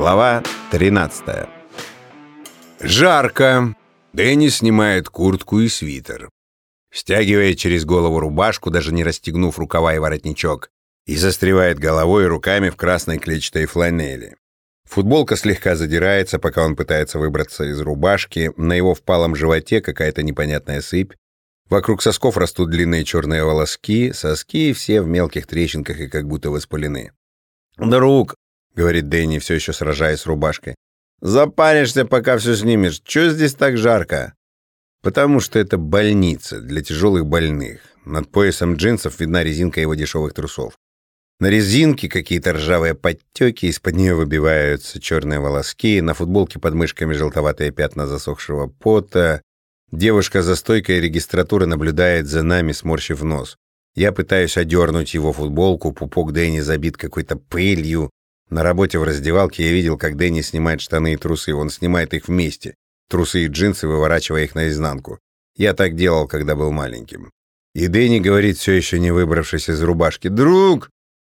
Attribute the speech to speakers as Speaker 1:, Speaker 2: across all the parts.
Speaker 1: Глава 13 Жарко. Дэнни снимает куртку и свитер. Стягивает через голову рубашку, даже не расстегнув рукава и воротничок, и застревает головой и руками в красной клетчатой фланели. Футболка слегка задирается, пока он пытается выбраться из рубашки. На его впалом животе какая-то непонятная сыпь. Вокруг сосков растут длинные черные волоски, соски все в мелких трещинках и как будто воспалены. «Друг», — говорит Дэнни, все еще сражаясь с рубашкой, — «запаришься, пока все снимешь. Чего здесь так жарко?» «Потому что это больница для тяжелых больных. Над поясом джинсов видна резинка его дешевых трусов. На резинке какие-то ржавые подтеки, из-под нее выбиваются черные волоски, на футболке под мышками желтоватые пятна засохшего пота. Девушка за стойкой регистратуры наблюдает за нами, сморщив нос. Я пытаюсь одернуть его футболку, пупок Дэнни забит какой-то пылью. На работе в раздевалке я видел, как Дэнни снимает штаны и трусы. Он снимает их вместе, трусы и джинсы, выворачивая их наизнанку. Я так делал, когда был маленьким. И Дэнни говорит, все еще не выбравшись из рубашки, «Друг,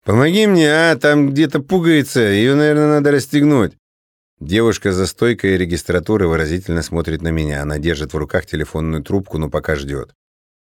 Speaker 1: «Помоги мне, а, там где-то пугается, ее, наверное, надо расстегнуть». Девушка за стойкой регистратуры выразительно смотрит на меня. Она держит в руках телефонную трубку, но пока ждет.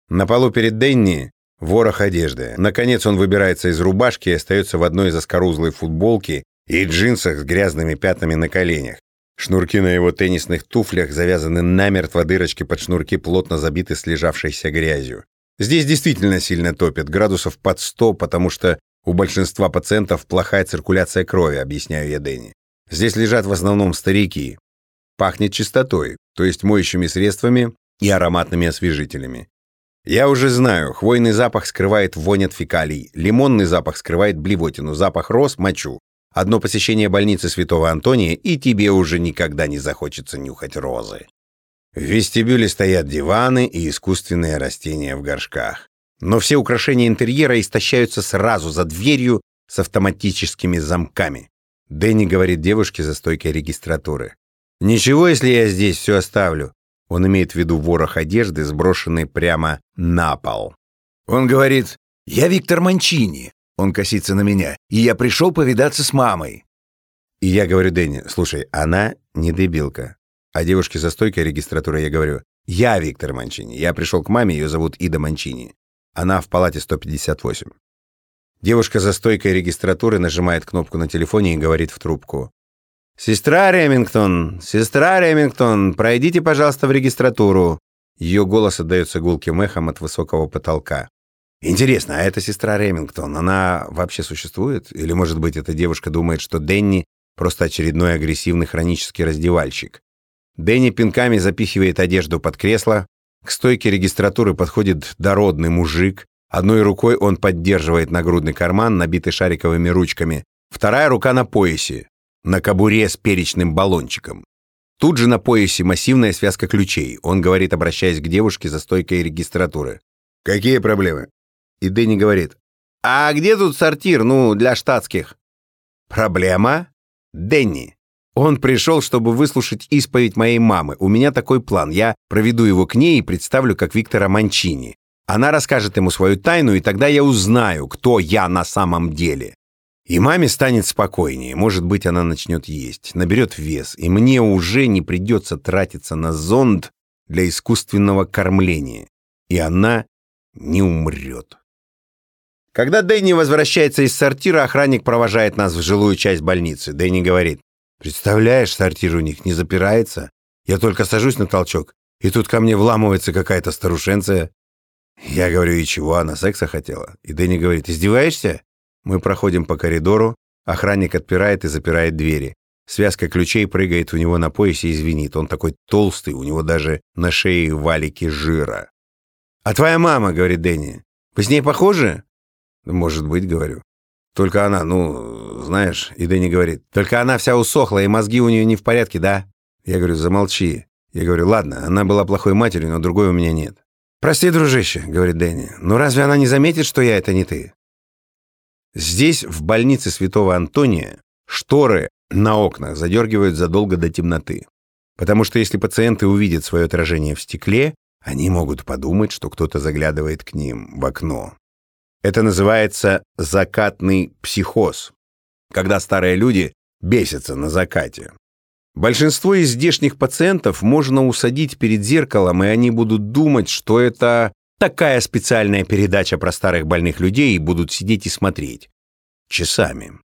Speaker 1: На полу перед Денни ворох одежды. Наконец он выбирается из рубашки и остается в одной из оскорузлой футболки и джинсах с грязными пятнами на коленях. Шнурки на его теннисных туфлях завязаны намертво, дырочки под шнурки плотно забиты слежавшейся грязью. Здесь действительно сильно топит, градусов под сто, потому что у большинства пациентов плохая циркуляция крови, объясняю я Дэнни. Здесь лежат в основном старики. Пахнет чистотой, то есть моющими средствами и ароматными освежителями. Я уже знаю, хвойный запах скрывает вонь от фекалий, лимонный запах скрывает блевотину, запах роз – мочу. Одно посещение больницы Святого Антония, и тебе уже никогда не захочется нюхать розы. В вестибюле стоят диваны и искусственные растения в горшках. Но все украшения интерьера истощаются сразу за дверью с автоматическими замками. Дэнни говорит девушке за стойкой регистратуры. «Ничего, если я здесь все оставлю». Он имеет в виду ворох одежды, сброшенный прямо на пол. Он говорит, «Я Виктор Манчини». Он косится на меня. «И я пришел повидаться с мамой». И я говорю Дэнни, «Слушай, она не дебилка». А девушке за стойкой регистратуры я говорю, «Я Виктор Манчини. Я пришел к маме, ее зовут Ида Манчини. Она в палате 158. Девушка за стойкой регистратуры нажимает кнопку на телефоне и говорит в трубку. «Сестра Ремингтон! Сестра Ремингтон! Пройдите, пожалуйста, в регистратуру!» Ее голос отдается гулким эхом от высокого потолка. «Интересно, а эта сестра Ремингтон, она вообще существует? Или, может быть, эта девушка думает, что Денни просто очередной агрессивный хронический раздевальщик?» Дэнни пинками запихивает одежду под кресло, к стойке регистратуры подходит дородный мужик. Одной рукой он поддерживает нагрудный карман, набитый шариковыми ручками. Вторая рука на поясе, на кобуре с перечным баллончиком. Тут же на поясе массивная связка ключей. Он говорит, обращаясь к девушке за стойкой регистратуры. «Какие проблемы?» И Дэнни говорит. «А где тут сортир, ну, для штатских?» «Проблема?» «Дэнни, он пришел, чтобы выслушать исповедь моей мамы. У меня такой план. Я проведу его к ней и представлю как Виктора Манчини. Она расскажет ему свою тайну, и тогда я узнаю, кто я на самом деле. И маме станет спокойнее. Может быть, она начнет есть, наберет вес, и мне уже не придется тратиться на зонд для искусственного кормления. И она не умрет. Когда Дэнни возвращается из сортира, охранник провожает нас в жилую часть больницы. Дэнни говорит, Представляешь, сортир у них не запирается. Я только сажусь на толчок, и тут ко мне вламывается какая-то старушенция. Я говорю, и чего, она секса хотела? И Дэнни говорит, издеваешься? Мы проходим по коридору, охранник отпирает и запирает двери. Связка ключей прыгает у него на поясе и звенит. Он такой толстый, у него даже на шее валики жира. «А твоя мама, — говорит Дэнни, — вы с ней похожи?» «Может быть, — говорю. Только она, ну, знаешь, и Дэнни говорит, только она вся усохла, и мозги у нее не в порядке, да? Я говорю, замолчи. Я говорю, ладно, она была плохой матерью, но другой у меня нет. «Прости, дружище», — говорит Дэнни, — «но разве она не заметит, что я — это не ты?» Здесь, в больнице Святого Антония, шторы на окнах задергивают задолго до темноты. Потому что если пациенты увидят свое отражение в стекле, они могут подумать, что кто-то заглядывает к ним в окно. Это называется закатный психоз, когда старые люди бесятся на закате. Большинство из здешних пациентов можно усадить перед зеркалом, и они будут думать, что это такая специальная передача про старых больных людей, будут сидеть и смотреть. Часами.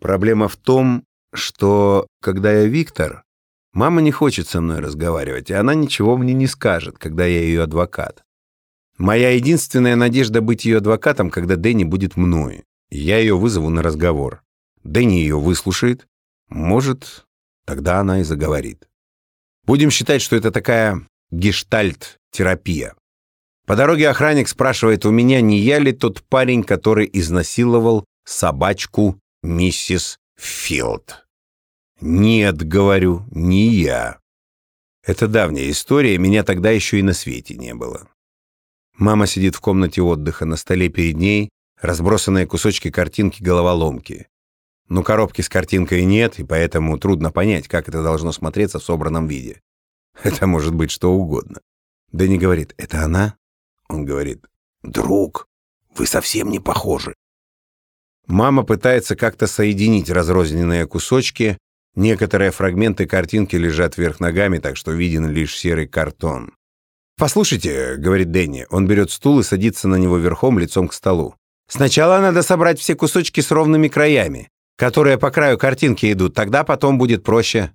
Speaker 1: Проблема в том, что, когда я Виктор, мама не хочет со мной разговаривать, и она ничего мне не скажет, когда я ее адвокат. Моя единственная надежда быть ее адвокатом, когда Дэнни будет мной. Я ее вызову на разговор. Дэнни ее выслушает. Может, тогда она и заговорит. Будем считать, что это такая гештальт-терапия. По дороге охранник спрашивает у меня, не я ли тот парень, который изнасиловал собачку миссис Филд. «Нет», — говорю, — «не я». Это давняя история, меня тогда еще и на свете не было. Мама сидит в комнате отдыха, на столе перед ней разбросанные кусочки картинки головоломки. Но коробки с картинкой нет, и поэтому трудно понять, как это должно смотреться в собранном виде. Это может быть что угодно. Дэнни говорит, «Это она?» Он говорит, «Друг, вы совсем не похожи». Мама пытается как-то соединить разрозненные кусочки. Некоторые фрагменты картинки лежат вверх ногами, так что виден лишь серый картон. «Послушайте», — говорит Дэнни, он берет стул и садится на него верхом, лицом к столу. «Сначала надо собрать все кусочки с ровными краями, которые по краю картинки идут, тогда потом будет проще».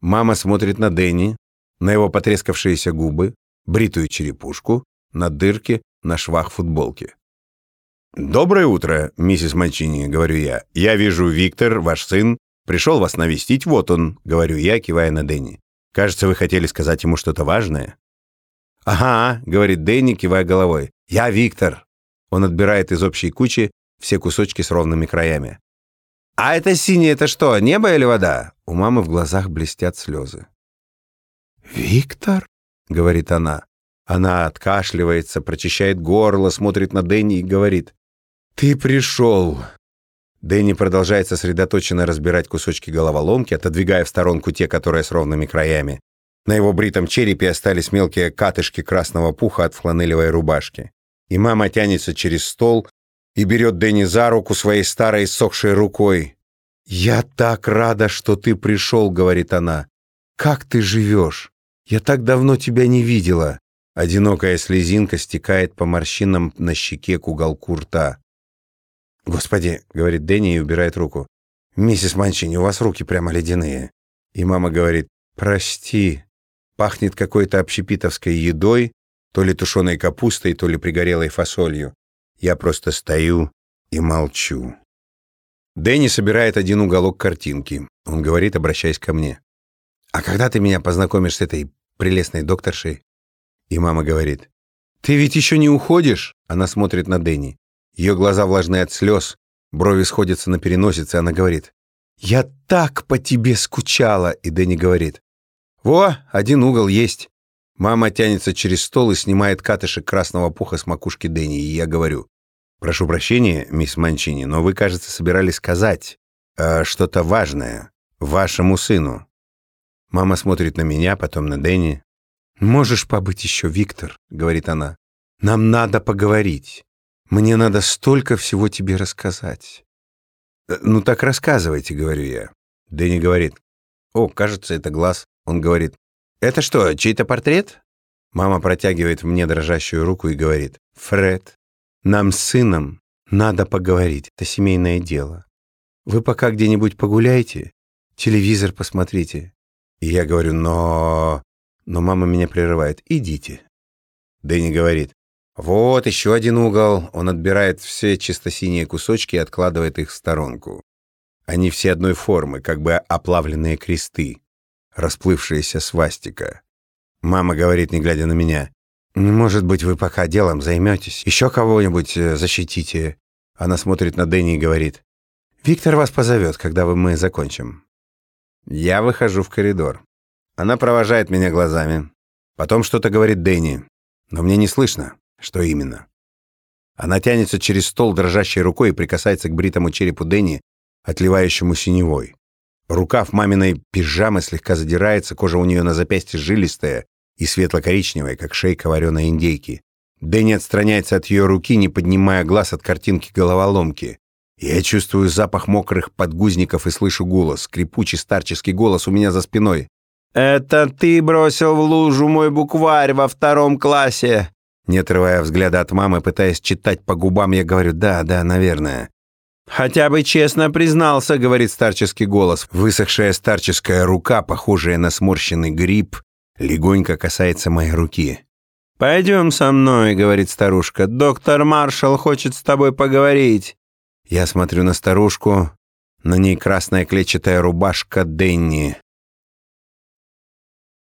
Speaker 1: Мама смотрит на Дэнни, на его потрескавшиеся губы, бритую черепушку, на дырки, на швах футболки. «Доброе утро, миссис Манчини», — говорю я. «Я вижу, Виктор, ваш сын, пришел вас навестить, вот он», — говорю я, кивая на Дэнни. «Кажется, вы хотели сказать ему что-то важное». «Ага», — говорит Дэнни, кивая головой. «Я Виктор». Он отбирает из общей кучи все кусочки с ровными краями. «А это синее, это что, небо или вода?» У мамы в глазах блестят слезы. «Виктор?» — говорит она. Она откашливается, прочищает горло, смотрит на Дэнни и говорит. «Ты пришел!» Дэнни продолжает сосредоточенно разбирать кусочки головоломки, отодвигая в сторонку те, которые с ровными краями. На его бритом черепе остались мелкие катышки красного пуха от фланелевой рубашки. И мама тянется через стол и берет Дэнни за руку своей старой сохшей рукой. «Я так рада, что ты пришел», — говорит она. «Как ты живешь? Я так давно тебя не видела». Одинокая слезинка стекает по морщинам на щеке к уголку рта. «Господи», — говорит Дэнни и убирает руку. «Миссис Манчини, у вас руки прямо ледяные». И мама говорит, «Прости, Пахнет какой-то общепитовской едой, то ли тушеной капустой, то ли пригорелой фасолью. Я просто стою и молчу. Дэнни собирает один уголок картинки. Он говорит, обращаясь ко мне. «А когда ты меня познакомишь с этой прелестной докторшей?» И мама говорит. «Ты ведь еще не уходишь?» Она смотрит на Дэнни. Ее глаза влажны от слез, брови сходятся на переносице, она говорит. «Я так по тебе скучала!» И Дэнни говорит. «Во, один угол есть». Мама тянется через стол и снимает катышек красного пуха с макушки Дэнни, и я говорю. «Прошу прощения, мисс Манчини, но вы, кажется, собирались сказать э, что-то важное вашему сыну». Мама смотрит на меня, потом на Дэнни. «Можешь побыть еще, Виктор», — говорит она. «Нам надо поговорить. Мне надо столько всего тебе рассказать». «Э, «Ну так рассказывайте», — говорю я. Дэнни говорит. «О, кажется, это глаз». Он говорит, «Это что, чей-то портрет?» Мама протягивает мне дрожащую руку и говорит, «Фред, нам с сыном надо поговорить, это семейное дело. Вы пока где-нибудь погуляйте, телевизор посмотрите». И я говорю, «Но...» Но мама меня прерывает, «Идите». Дэнни говорит, «Вот еще один угол». Он отбирает все чисто-синие кусочки и откладывает их в сторонку. Они все одной формы, как бы оплавленные кресты расплывшаяся свастика. Мама говорит, не глядя на меня, «Может быть, вы пока делом займетесь, еще кого-нибудь э, защитите». Она смотрит на Дэнни и говорит, «Виктор вас позовет, когда вы мы закончим». Я выхожу в коридор. Она провожает меня глазами. Потом что-то говорит Дэнни, но мне не слышно, что именно. Она тянется через стол дрожащей рукой и прикасается к бритому черепу Дэнни, отливающему синевой. Рукав маминой пижамы слегка задирается, кожа у нее на запястье жилистая и светло-коричневая, как шейка вареной индейки. Дэнни отстраняется от ее руки, не поднимая глаз от картинки головоломки. Я чувствую запах мокрых подгузников и слышу голос, скрипучий старческий голос у меня за спиной.
Speaker 2: «Это ты бросил в лужу мой букварь во втором классе!»
Speaker 1: Не отрывая взгляда от мамы, пытаясь читать по губам, я говорю «да, да, наверное».
Speaker 2: «Хотя бы честно признался», — говорит старческий голос.
Speaker 1: Высохшая старческая рука, похожая на сморщенный гриб, легонько касается моей руки.
Speaker 2: «Пойдем со мной», — говорит старушка. «Доктор Маршалл хочет с тобой поговорить».
Speaker 1: Я смотрю на старушку. На ней красная клетчатая рубашка Денни.